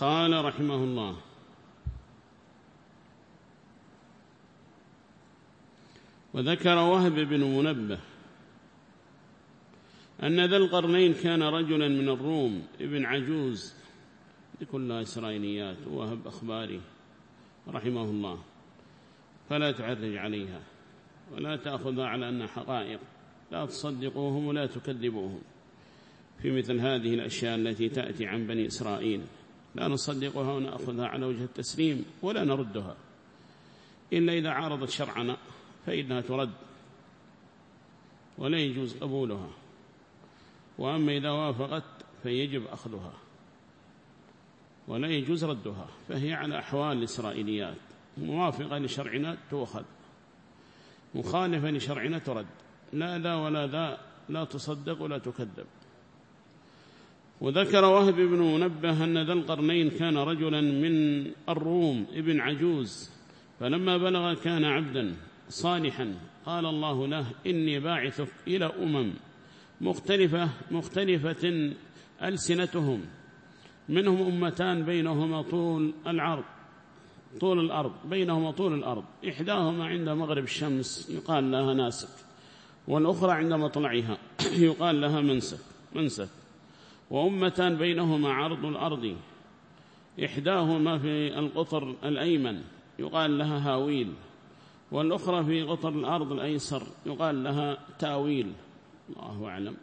قال رحمه الله وذكر وهب بن منبه أن ذا القرنين كان رجلا من الروم ابن عجوز لكلها إسرائيليات وهب أخباري رحمه الله. فلا تعرج عليها ولا تأخذها على أنها حقائق. لا تصدقوهم ولا تكذبوهم. في مثل هذه الأشياء التي تأتي عن بني إسرائيل. لا نصدقها ونأخذها على وجه التسليم ولا نردها. إلا إذا عارضت شرعنا فإنها ترد ولا يجوز قبولها. وأما إذا وافقت فيجب أخذها ولا يجوز ردها. فهي على أحوال الإسرائيليات موافقة لشرعنا تؤخذ مخالفة لشرعنا ترد. لا ذا ولا ذا لا تصدق ولا تكذب. وذكر وهب بن منبه أن ذا القرنين كان رجلا من الروم ابن عجوز فلما بلغ كان عبدا صالحا قال الله له إني باعثك إلى أمم مختلفة مختلفة ألسنتهم منهم أمتان بينهما طول العرض طول الأرض بينهما طول الأرض إحداهما عند مغرب الشمس يقال لها ناسك والأخرى عند مطلعها يقال لها منسك منسك. وأمتان بينهما عرض الأرض. إحداهما في القطر الأيمن يقال لها هاويل. والأخرى في قطر الأرض الأيسر يقال لها تاويل. الله أعلم.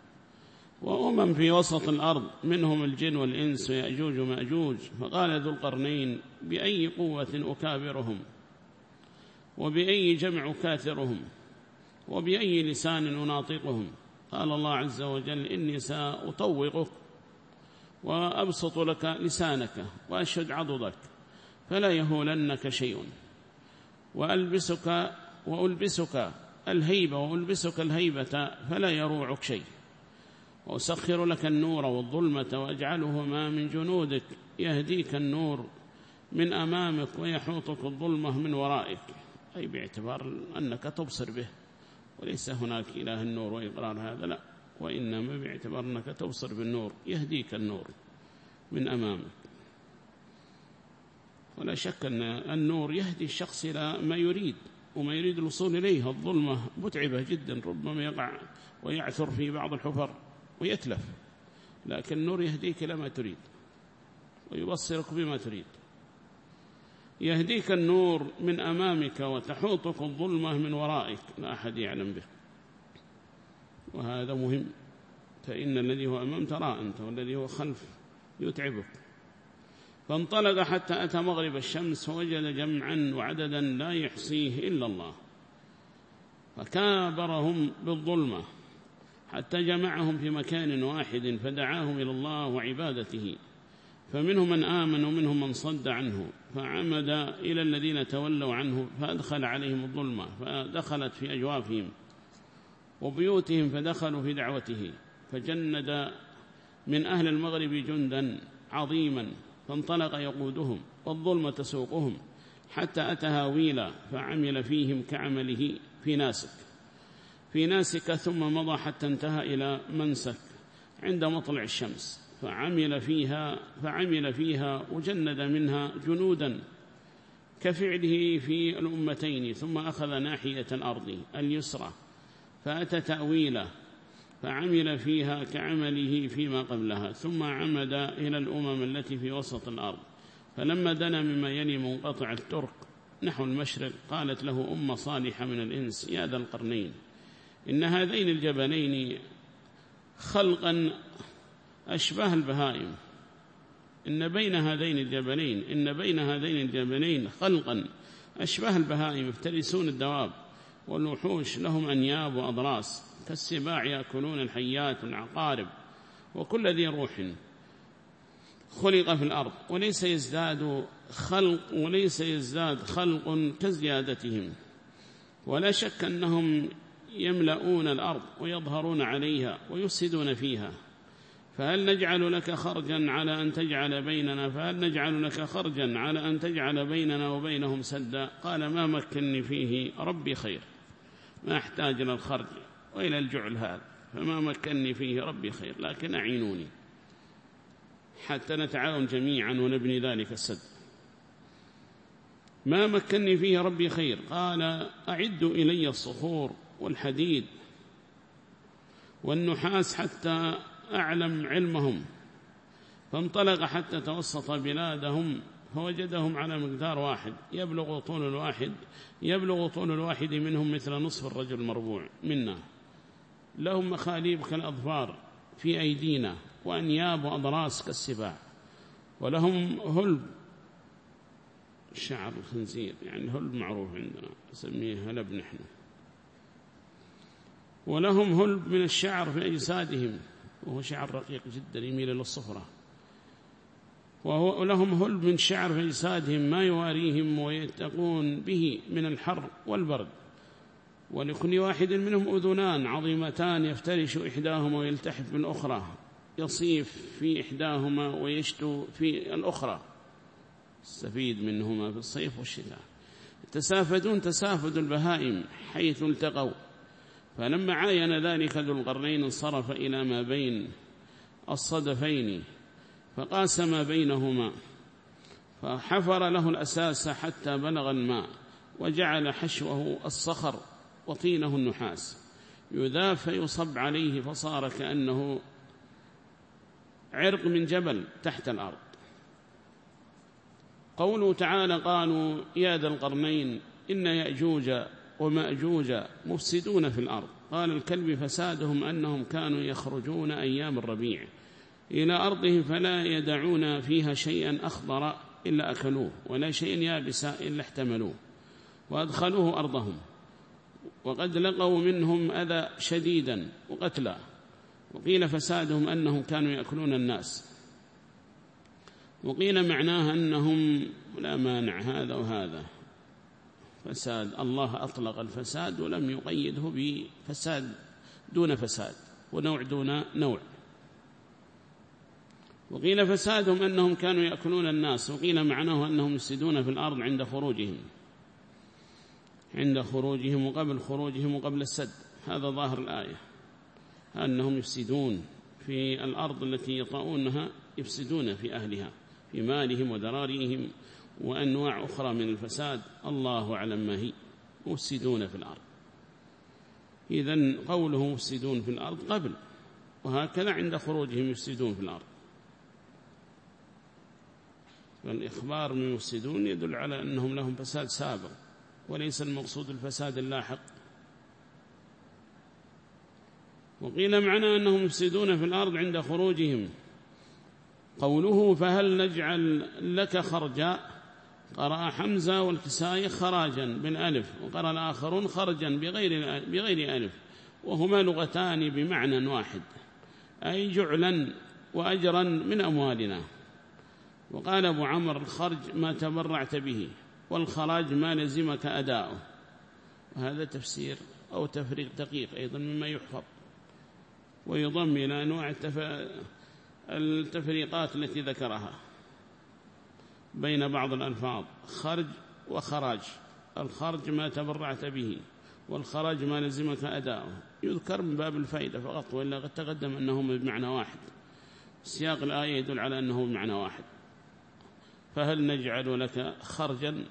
وأمم في وسط الأرض منهم الجن والإنس ويأجوج ومأجوج. فقال ذو القرنين بأي قوة أكابرهم؟ وبأي جمع أكاثرهم وبأي لسان أناطقهم؟ قال الله عز وجل إني سأطوقك وأبسط لك لسانك وأشهد عضدك فلا يهولنك شيء. وألبسك وألبسك الهيبة وألبسك الهيبة فلا يروعك شيء. وأسخر لك النور والظلمة وأجعلهما من جنودك يهديك النور من أمامك ويحوطك الظلمة من ورائك. أي باعتبار أنك تبصر به وليس هناك إله النور وإقرار هذا لا. وإنما باعتبار أنك تبصر بالنور يهديك النور من أمامك. ولا شك أن النور يهدي الشخص إلى ما يريد وما يريد الوصول إليه. الظلمة متعبة جدا ربما يقع ويعثر في بعض الحفر ويتلف لكن النور يهديك إلى ما تريد ويبصرك بما تريد. يهديك النور من أمامك وتحوطك الظلمة من ورائك لا أحد يعلم به. وهذا مهم. فإن الذي هو أمام ترى أنت والذي هو خلف يتعبك. فانطلق حتى أتى مغرب الشمس فوجد جمعا وعددا لا يحصيه إلا الله. فكابرهم بالظلمة حتى جمعهم في مكان واحد فدعاهم إلى الله وعبادته. فمنهم من آمن ومنهم من صد عنه. فعمد إلى الذين تولوا عنه فأدخل عليهم الظلمة فدخلت في أجوافهم. وبيوتهم فدخلوا في دعوته فجند من أهل المغرب جندا عظيما فانطلق يقودهم والظلم تسوقهم حتى أتى هاويلا فعمل فيهم كعمله في ناسك. في ناسك ثم مضى حتى انتهى إلى منسك عند مطلع الشمس فعمل فيها فعمل فيها وجند منها جنودا كفعله في الأمتين ثم أخذ ناحية الأرض اليسرى. فأتى تأويله فعمل فيها كعمله فيما قبلها ثم عمد إلى الأمم التي في وسط الأرض. فلما دنا مما يلي منقطع الترك نحو المشرق قالت له أم صالحة من الإنس يا ذا القرنين إن هذين الجبلين خلقا أشباه البهائم. إن بين هذين الجبلين إن بين هذين الجبلين خلقا أشباه البهائم يفترسون الدواب. والوحوش لهم أنياب وأضراس كالسباع يأكلون الحيات والعقارب وكل ذي روح خلق في الأرض وليس يزداد خلق وليس يزداد خلق كزيادتهم ولا شك أنهم يملؤون الأرض ويظهرون عليها ويفسدون فيها. فهل نجعل لك خرجا على أن تجعل بيننا فهل نجعل لك خرجا على أن تجعل بيننا وبينهم سدا؟ قال ما مكنني فيه ربي خير. ما أحتاج إلى الخرج وإلى الجعل هذا فما مكنني فيه ربي خير لكن أعينوني. حتى نتعاون جميعا ونبني ذلك السد. ما مكنني فيه ربي خير قال أعدوا إلي الصخور والحديد والنحاس حتى أعلم علمهم فانطلق حتى توسط بلادهم فوجدهم على مقدار واحد. يبلغ طول الواحد يبلغ طول الواحد منهم مثل نصف الرجل المربوع منا. لهم مخاليب كالأظفار في أيدينا وأنياب وأضراس كالسباع. ولهم هلب شعر الخنزير يعني هلب معروف عندنا نسميه هلب نحن. ولهم هلب من الشعر في أجسادهم وهو شعر رقيق جدا يميل إلى الصفرة. ولهم هلب من شعر في أجسادهم ما يواريهم ويتقون به من الحر والبرد. ولكل واحد منهم أذنان عظيمتان يفترش إحداهما ويلتحف بالأخرى يصيف في إحداهما ويشتو في الأخرى. استفيد منهما في الصيف والشتاء. تسافدون تسافد البهائم حيث التقوا. فلما عاين ذلك ذو القرنين انصرف إلى ما بين الصدفين. فقاس ما بينهما فحفر له الأساس حتى بلغ الماء وجعل حشوه الصخر وطينه النحاس. يذاف فيصب عليه فصار كأنه عرق من جبل تحت الأرض. قوله تعالى قالوا يا ذا القرنين إن يأجوج ومأجوج مفسدون في الأرض. قال الكلب فسادهم أنهم كانوا يخرجون أيام الربيع. إلى أرضهم فلا يدعون فيها شيئا أخضر إلا أكلوه ولا شيء يابس إلا احتملوه وأدخلوه أرضهم. وقد لقوا منهم أذى شديدا وقتلا وقيل فسادهم أنهم كانوا يأكلون الناس. وقيل معناها أنهم لا مانع هذا وهذا. فساد الله أطلق الفساد ولم يقيده بفساد دون فساد ونوع دون نوع. وقيل فسادهم أنهم كانوا يأكلون الناس وقيل معناه أنهم يفسدون في الأرض عند خروجهم. عند خروجهم وقبل خروجهم وقبل السد. هذا ظاهر الآية. أنهم يفسدون في الأرض التي يطؤونها يفسدون في أهلها في مالهم ودراريهم وأنواع أخرى من الفساد الله أعلم ما هي. مفسدون في الأرض. إذن قوله مفسدون في الأرض قبل. وهكذا عند خروجهم يفسدون في الأرض. فالإخبار من مفسدون يدل على أنهم لهم فساد سابق وليس المقصود الفساد اللاحق. وقيل معنى أنهم يفسدون في الأرض عند خروجهم. قوله فهل نجعل لك خرجا؟ قرأ حمزة والكسائي خراجا بالألف وقرأ الآخرون خرجا بغير, بغير ألف وهما لغتان بمعنى واحد أي جعلا وأجرا من أموالنا. وقال أبو عمر الخرج ما تبرعت به والخراج ما لزمك أداؤه. وهذا تفسير أو تفريق دقيق أيضا مما يحفظ. ويضم إلى أنواع التفريقات التي ذكرها. بين بعض الألفاظ خرج وخراج. الخرج ما تبرعت به والخراج ما لزمك أداؤه. يذكر من باب الفائدة فقط وإلا قد تقدم أنهما بمعنى واحد. سياق الآية يدل على أنه بمعنى واحد. فهل نجعل لك خرجا؟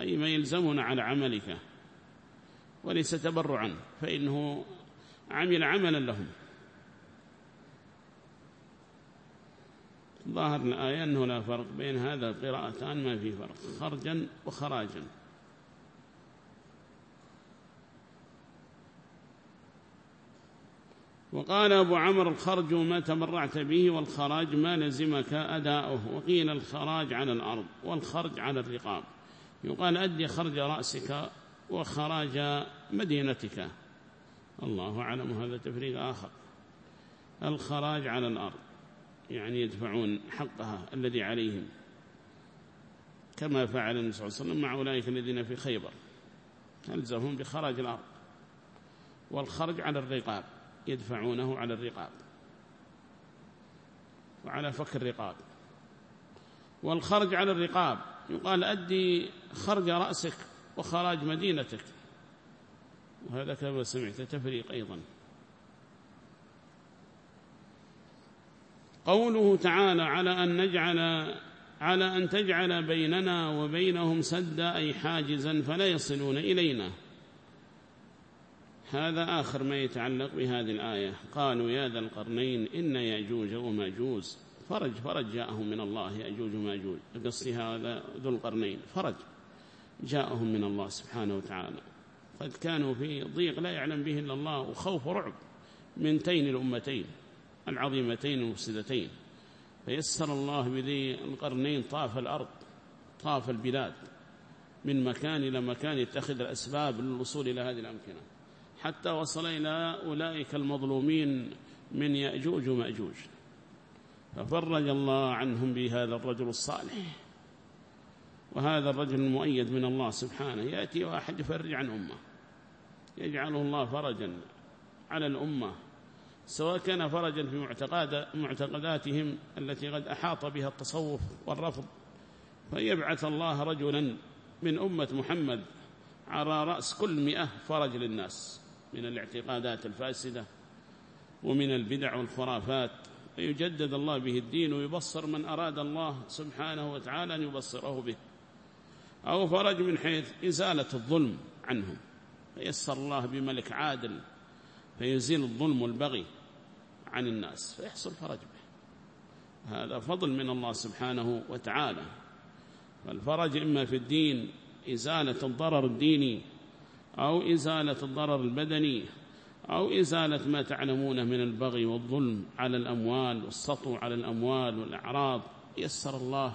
أي ما يلزمنا على عملك. وليس تبرعا فإنه عمل عملا لهم. ظاهر الآية أنه لا فرق بين هذا القراءتان ما في فرق. خرجا وخراجا. وقال أبو عمر الخرج ما تبرعت به والخراج ما لزمك أداؤه. وقيل الخراج على الأرض والخرج على الرقاب. يقال أدي خرج رأسك وخراج مدينتك. الله أعلم هذا تفريق آخر. الخراج على الأرض. يعني يدفعون حقها الذي عليهم. كما فعل النبي صلى الله عليه وسلم مع أولئك الذين في خيبر. ألزمهم بخراج الأرض والخرج على الرقاب. يدفعونه على الرقاب وعلى فك الرقاب. والخرج على الرقاب يقال أدي خرج رأسك وخراج مدينتك. وهذا كما سمعت تفريق أيضا. قوله تعالى على أن نجعل على أن تجعل بيننا وبينهم سدا أي حاجزا فلا يصلون إلينا. هذا آخر ما يتعلق بهذه الآية. قالوا يا ذا القرنين إن يأجوج ومأجوج. فرج فرج جاءهم من الله يأجوج ومأجوج. قصدي هذا ذو القرنين. فرج جاءهم من الله سبحانه وتعالى. قد كانوا في ضيق لا يعلم به إلا الله وخوف ورعب من تين الأمتين العظيمتين المفسدتين. فيسر الله بذي القرنين طاف الأرض طاف البلاد من مكان إلى مكان يتخذ الأسباب للوصول إلى هذه الأمكنة. حتى وصل إلى أولئك المظلومين من يأجوج ومأجوج. ففرج الله عنهم بهذا الرجل الصالح. وهذا الرجل المؤيد من الله سبحانه. يأتي واحد يفرج عن أمة. يجعله الله فرجا على الأمة. سواء كان فرجا في معتقد معتقداتهم التي قد أحاط بها التصوف والرفض. فيبعث الله رجلا من أمة محمد على رأس كل مئة فرج للناس. من الاعتقادات الفاسدة ومن البدع والخرافات فيجدد الله به الدين ويبصر من أراد الله سبحانه وتعالى أن يبصره به. أو فرج من حيث إزالة الظلم عنهم. فيسر الله بملك عادل فيزيل الظلم والبغي عن الناس فيحصل فرج به. هذا فضل من الله سبحانه وتعالى. فالفرج إما في الدين إزالة الضرر الديني أو إزالة الضرر البدني أو إزالة ما تعلمونه من البغي والظلم على الأموال والسطو على الأموال والأعراض. يسر الله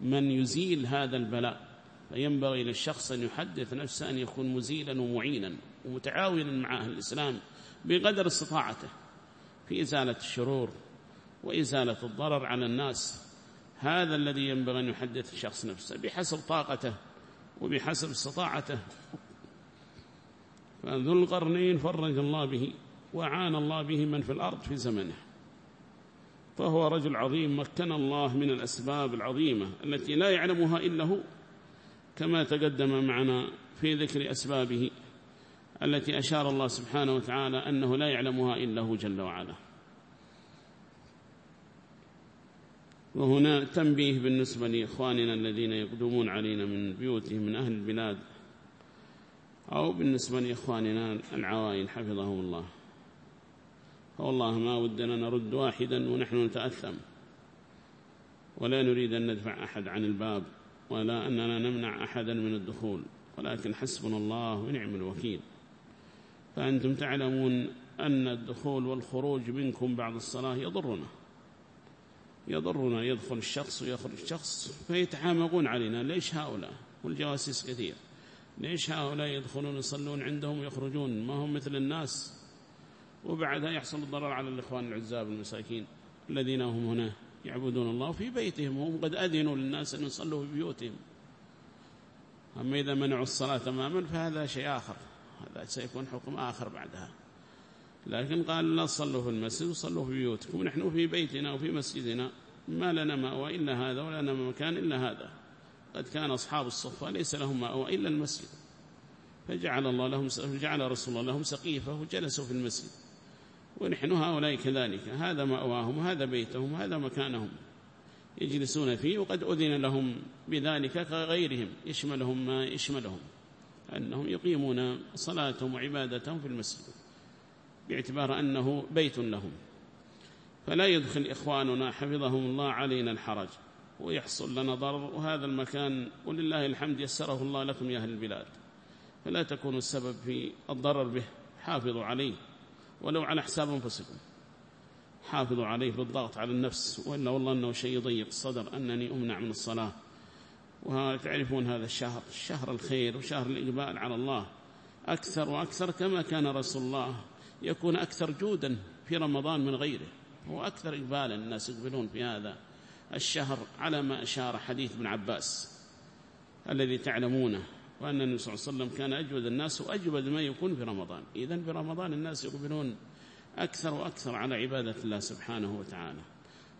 من يزيل هذا البلاء. فينبغي للشخص أن يحدث نفسه أن يكون مزيلا ومعينا ومتعاونا مع أهل الإسلام بقدر استطاعته في إزالة الشرور وإزالة الضرر على الناس. هذا الذي ينبغي أن يحدث الشخص نفسه بحسب طاقته وبحسب استطاعته. فذو القرنين فرج الله به وعان الله به من في الأرض في زمنه. فهو رجل عظيم مكن الله من الأسباب العظيمة التي لا يعلمها إلا هو كما تقدم معنا في ذكر أسبابه التي أشار الله سبحانه وتعالى أنه لا يعلمها إلا هو جل وعلا. وهنا تنبيه بالنسبة لإخواننا الذين يقدمون علينا من بيوتهم من أهل البلاد أو بالنسبة لإخواننا العوائل حفظهم الله. فوالله ما ودنا نرد واحدا ونحن نتأثم. ولا نريد أن ندفع أحد عن الباب ولا أننا نمنع أحدا من الدخول. ولكن حسبنا الله ونعم الوكيل. فأنتم تعلمون أن الدخول والخروج منكم بعد الصلاة يضرنا. يضرنا يدخل الشخص ويخرج الشخص فيتحامقون علينا. ليش هؤلاء؟ والجواسيس كثير. ليش هؤلاء يدخلون يصلون عندهم ويخرجون؟ ما هم مثل الناس. وبعدها يحصل الضرر على الإخوان العزاب المساكين الذين هم هنا يعبدون الله في بيتهم وهم قد أذنوا للناس أن يصلوا في بيوتهم. أما إذا منعوا الصلاة تماما فهذا شيء آخر. هذا سيكون حكم آخر بعدها. لكن قال لا صلوا في المسجد وصلوا في بيوتكم. ونحن في بيتنا وفي مسجدنا. ما لنا مأوى إلا هذا ولا لنا مكان إلا هذا. قد كان أصحاب الصفة ليس لهم مأوى إلا المسجد. فجعل الله لهم جعل رسول الله لهم سقيفة وجلسوا في المسجد. ونحن هؤلاء كذلك. هذا مأواهم وهذا بيتهم وهذا مكانهم. يجلسون فيه وقد أذن لهم بذلك كغيرهم. يشملهم ما يشملهم. أنهم يقيمون صلاتهم وعبادتهم في المسجد. باعتبار أنه بيت لهم. فلا يدخل إخواننا حفظهم الله علينا الحرج. ويحصل لنا ضرر وهذا المكان ولله الحمد يسره الله لكم يا أهل البلاد. فلا تكونوا السبب في الضرر به حافظوا عليه ولو على حساب أنفسكم. حافظوا عليه بالضغط على النفس وإلا والله أنه شيء يضيق الصدر أنني أمنع من الصلاة. وتعرفون هذا الشهر الشهر الخير وشهر الإقبال على الله. أكثر وأكثر كما كان رسول الله يكون أكثر جودا في رمضان من غيره. هو أكثر إقبالا الناس يقبلون في هذا. الشهر على ما أشار حديث ابن عباس الذي تعلمونه وأن النبي صلى الله عليه وسلم كان أجود الناس وأجود ما يكون في رمضان. إذن في رمضان الناس يقبلون أكثر وأكثر على عبادة الله سبحانه وتعالى.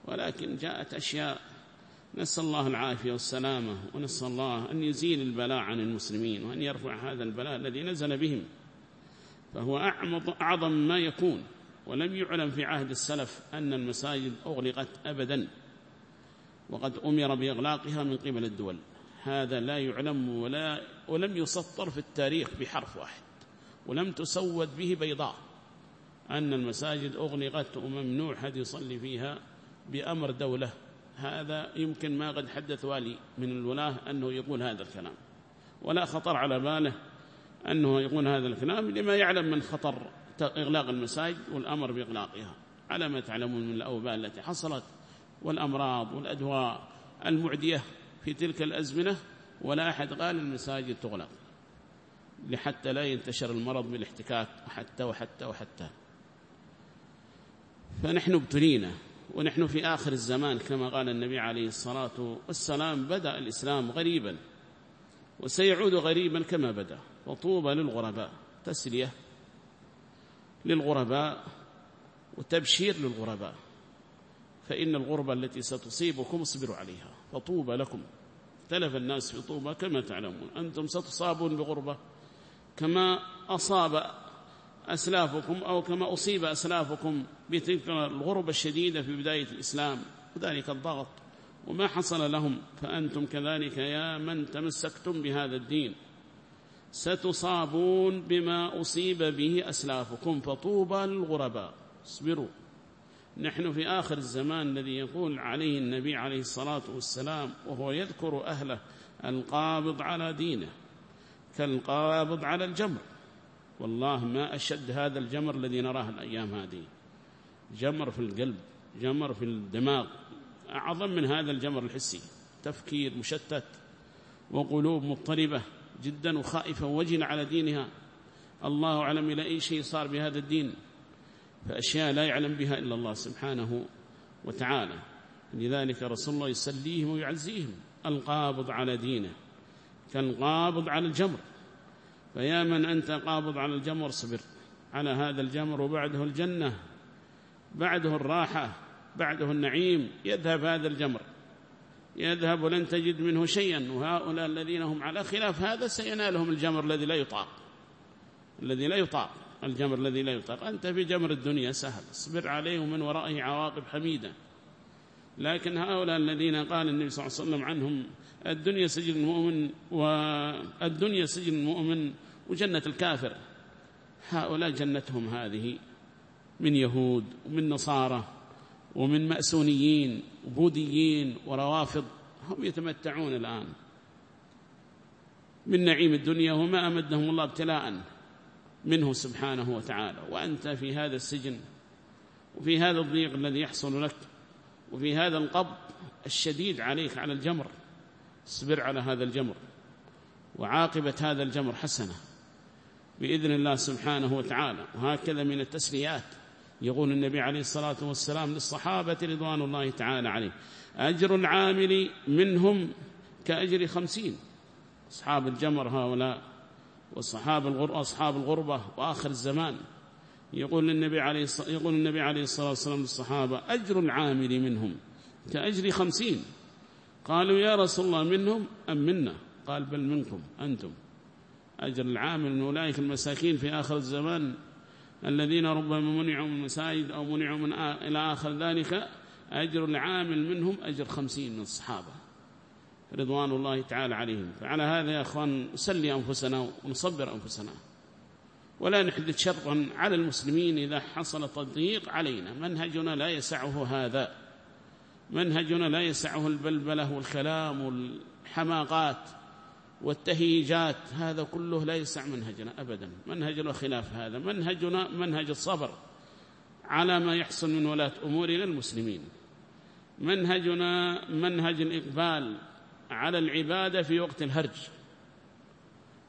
ولكن جاءت أشياء نسأل الله العافية والسلامة ونسأل الله أن يزيل البلاء عن المسلمين وأن يرفع هذا البلاء الذي نزل بهم. فهو أعظم ما يكون. ولم يعلم في عهد السلف أن المساجد أغلقت أبدا. وقد أمر بإغلاقها من قبل الدول. هذا لا يعلم ولا ولم يسطر في التاريخ بحرف واحد. ولم تسود به بيضاء. أن المساجد أغلقت وممنوع حد يصلي فيها بأمر دولة. هذا يمكن ما قد حدث والي من الولاة أنه يقول هذا الكلام. ولا خطر على باله أنه يقول هذا الكلام لما يعلم من خطر إغلاق المساجد والأمر بإغلاقها. على ما تعلمون من الأوباء التي حصلت والأمراض والأدواء المعدية في تلك الأزمنة ولا أحد قال المساجد تغلق لحتى لا ينتشر المرض بالاحتكاك وحتى وحتى وحتى. فنحن ابتلينا ونحن في آخر الزمان كما قال النبي عليه الصلاة والسلام بدأ الإسلام غريبا وسيعود غريبا كما بدأ وطوبى للغرباء تسلية للغرباء وتبشير للغرباء. فإن الغربة التي ستصيبكم اصبروا عليها فطوبى لكم. اختلف الناس في طوبى كما تعلمون. أنتم ستصابون بغربة كما أصاب أسلافكم أو كما أصيب أسلافكم بتلك الغربة الشديدة في بداية الإسلام. وذلك الضغط. وما حصل لهم. فأنتم كذلك يا من تمسكتم بهذا الدين. ستصابون بما أصيب به أسلافكم. فطوبى للغرباء اصبروا. نحن في آخر الزمان الذي يقول عليه النبي عليه الصلاة والسلام وهو يذكر أهله القابض على دينه كالقابض على الجمر. والله ما أشد هذا الجمر الذي نراه الأيام هذه. جمر في القلب جمر في الدماغ أعظم من هذا الجمر الحسي. تفكير مشتت وقلوب مضطربة جدا وخائفة وجن على دينها. الله أعلم إلى أي شيء صار بهذا الدين. فأشياء لا يعلم بها إلا الله سبحانه وتعالى. لذلك رسول الله يسليهم ويعزيهم. القابض على دينه كالقابض على الجمر. فيا من أنت قابض على الجمر صبر. على هذا الجمر وبعده الجنة بعده الراحة بعده النعيم. يذهب هذا الجمر. يذهب ولن تجد منه شيئا. وهؤلاء الذين هم على خلاف هذا سينالهم الجمر الذي لا يطاق. الذي لا يطاق. الجمر الذي لا يطاق. أنت في جمر الدنيا سهل. اصبر عليه ومن ورائه عواقب حميدة. لكن هؤلاء الذين قال النبي صلى الله عليه وسلم عنهم الدنيا سجن المؤمن والدنيا سجن المؤمن وجنة الكافر. هؤلاء جنتهم هذه من يهود ومن نصارى ومن مأسونيين وبوذيين وروافض. هم يتمتعون الآن. من نعيم الدنيا وما أمدهم الله ابتلاء. منه سبحانه وتعالى. وأنت في هذا السجن وفي هذا الضيق الذي يحصل لك وفي هذا القبض الشديد عليك على الجمر اصبر على هذا الجمر. وعاقبة هذا الجمر حسنة بإذن الله سبحانه وتعالى. وهكذا من التسليات يقول النبي عليه الصلاة والسلام للصحابة رضوان الله تعالى عليه. أجر العامل منهم كأجر خمسين. أصحاب الجمر هؤلاء والصحاب الغربة أصحاب الغربة وآخر الزمان. يقول النبي عليه يقول النبي عليه الصلاة والسلام للصحابة أجر العامل منهم كأجر خمسين. قالوا يا رسول الله منهم أم منا؟ قال بل منكم أنتم. أجر العامل من أولئك المساكين في آخر الزمان الذين ربما منعوا من المساجد أو منعوا من إلى آخر ذلك أجر العامل منهم أجر خمسين من الصحابة. رضوان الله تعالى عليهم. فعلى هذا يا أخوان نسلي أنفسنا ونصبر أنفسنا. ولا نحدث شرطا على المسلمين إذا حصل تضييق علينا. منهجنا لا يسعه هذا. منهجنا لا يسعه البلبلة والكلام والحماقات والتهيجات. هذا كله لا يسع منهجنا أبدا. منهجنا خلاف هذا. منهجنا منهج الصبر على ما يحصل من ولاة أمورنا المسلمين منهجنا منهج الإقبال. على العبادة في وقت الهرج.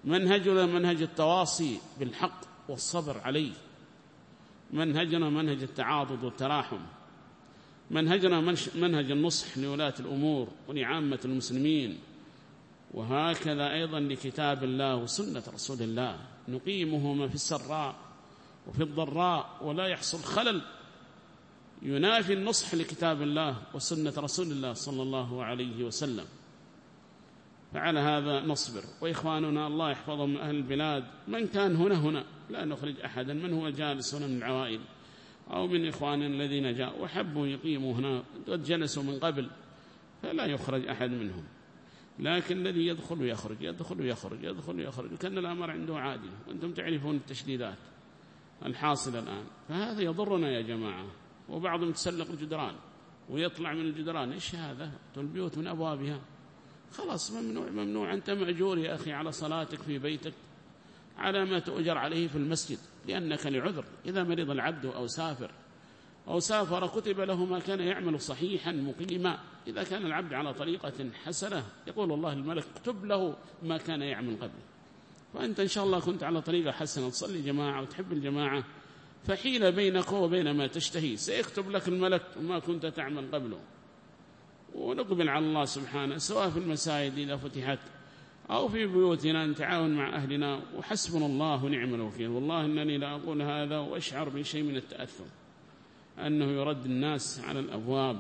منهجنا منهج التواصي بالحق والصبر عليه. منهجنا منهج التعاضد والتراحم. منهجنا منهج النصح لولاة الأمور ولعامة المسلمين. وهكذا أيضا لكتاب الله وسنة رسول الله. نقيمهما في السراء وفي الضراء ولا يحصل خلل. ينافي النصح لكتاب الله وسنة رسول الله صلى الله عليه وسلم. فعلى هذا نصبر. وإخواننا الله يحفظهم أهل البلاد من كان هنا هنا لا نخرج أحدا من هو جالس هنا من العوائل أو من إخواننا الذين جاءوا وحبوا يقيموا هنا قد جلسوا من قبل فلا يخرج أحد منهم. لكن الذي يدخل ويخرج يدخل ويخرج يدخل ويخرج. كان الأمر عنده عادي. وأنتم تعرفون التشديدات الحاصلة الآن. فهذا يضرنا يا جماعة. وبعضهم يتسلق الجدران ويطلع من الجدران. إيش هذا؟ البيوت من أبوابها. خلاص ممنوع ممنوع. أنت مأجور يا أخي على صلاتك في بيتك على ما تؤجر عليه في المسجد لأنك لعذر. إذا مرض العبد أو سافر أو سافر كتب له ما كان يعمل صحيحا مقيما. إذا كان العبد على طريقة حسنة يقول الله الملك اكتب له ما كان يعمل قبل فأنت إن شاء الله كنت على طريقة حسنة. تصلي جماعة وتحب الجماعة فحيل بينك وبين ما تشتهي. سيكتب لك الملك ما كنت تعمل قبله. ونقبل على الله سبحانه سواء في المساجد إذا فتحت أو في بيوتنا نتعاون مع أهلنا. وحسبنا الله ونعم الوكيل. والله إنني لا أقول هذا وأشعر بشيء من التأثم أنه يرد الناس على الأبواب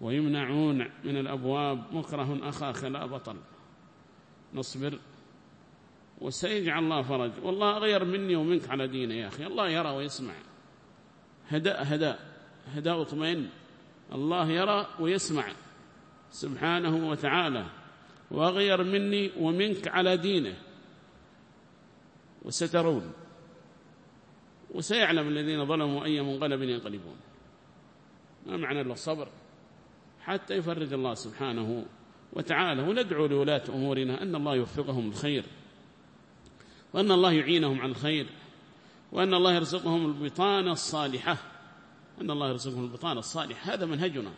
ويمنعون من الأبواب. مكره أخاك لا بطل. نصبر وسيجعل الله فرج. والله غير مني ومنك على دينه يا أخي. الله يرى ويسمع. هداء هداء. هداء اطمئن. الله يرى ويسمع. سبحانه وتعالى وغير مني ومنك على دينه. وسترون. وسيعلم الذين ظلموا أي منقلب ينقلبون. ما معنى الله الصبر؟ حتى يفرج الله سبحانه وتعالى. وندعو لولاة أمورنا أن الله يوفقهم الخير. وأن الله يعينهم على الخير. وأن الله يرزقهم البطانة الصالحة. أن الله يرزقهم البطانة الصالحة. هذا منهجنا.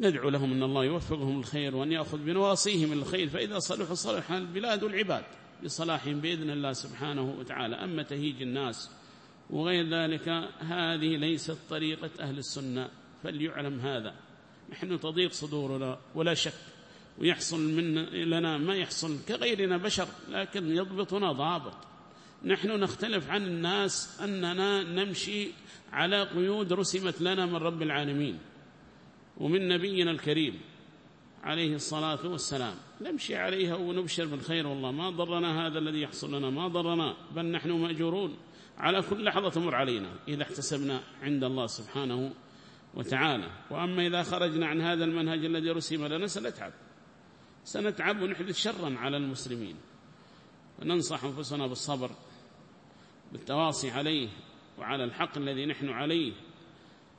ندعو لهم أن الله يوفقهم الخير وأن يأخذ بنواصيهم الخير. فإذا صلح صلح البلاد والعباد بصلاحهم بإذن الله سبحانه وتعالى. أما تهيج الناس وغير ذلك هذه ليست طريقة أهل السنة فليعلم هذا. نحن تضيق صدورنا ولا شك ويحصل من لنا ما يحصل كغيرنا بشر لكن يضبطنا ضابط. نحن نختلف عن الناس أننا نمشي على قيود رسمت لنا من رب العالمين. ومن نبينا الكريم عليه الصلاة والسلام. نمشي عليها ونبشر بالخير والله. ما ضرنا هذا الذي يحصل لنا ما ضرنا بل نحن مأجورون. على كل لحظة تمر علينا إذا احتسبنا عند الله سبحانه وتعالى. وأما إذا خرجنا عن هذا المنهج الذي رسم لنا سنتعب. سنتعب ونحدث شرا على المسلمين. وننصح أنفسنا بالصبر بالتواصي عليه وعلى الحق الذي نحن عليه.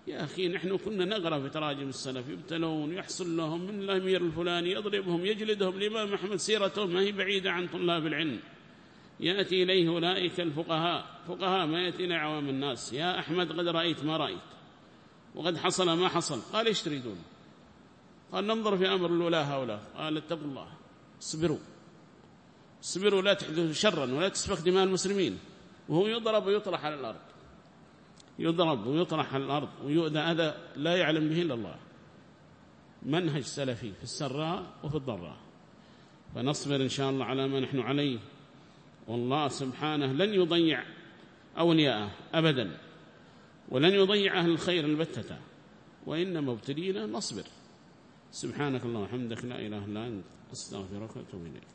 يا أخي نحن كنا نقرأ في تراجم السلف يبتلون يحصل لهم من الأمير الفلاني يضربهم يجلدهم الإمام أحمد سيرتهم ما هي بعيدة عن طلاب العلم. يأتي إليه أولئك الفقهاء فقهاء ما يأتي إلى عوام الناس. يا أحمد قد رأيت ما رأيت وقد حصل ما حصل. قال إيش تريدون؟ قال ننظر في أمر الولاة هؤلاء. قال اتقوا الله اصبروا. اصبروا لا تحدثوا شرا ولا تسفك دماء المسلمين. وهو يضرب ويطرح على الأرض. يضرب ويطرح على الأرض ويؤذى أذى لا يعلم به إلا الله. منهج سلفي في السراء وفي الضراء. فنصبر إن شاء الله على ما نحن عليه. والله سبحانه لن يضيع أولياءه أبدا ولن يضيع أهل الخير البتة. وإنما ابتلينا نصبر. سبحانك اللهم وحمدك لا إله إلا أنت أستغفرك وأتوب إليك.